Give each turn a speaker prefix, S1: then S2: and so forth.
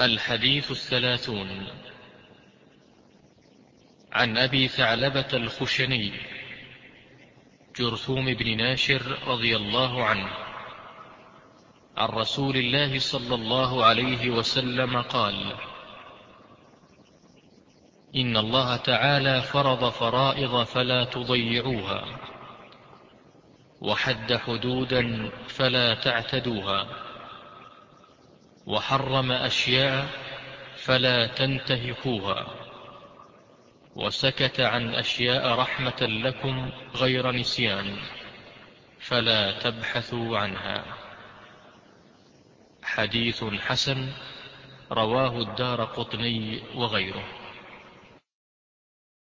S1: الحديث الثلاثون. عن أبي ثعلبة الخشني جرثوم بن ناشر رضي الله عنه عن رسول الله صلى الله عليه وسلم قال إن الله تعالى فرض فرائض فلا تضيعوها وحد حدودا فلا تعتدوها. وحرم أشياء فلا تنتهكوها وسكت عن أشياء رحمة لكم غير نسيان فلا تبحثوا عنها. حديث حسن رواه الدار قطني وغيره.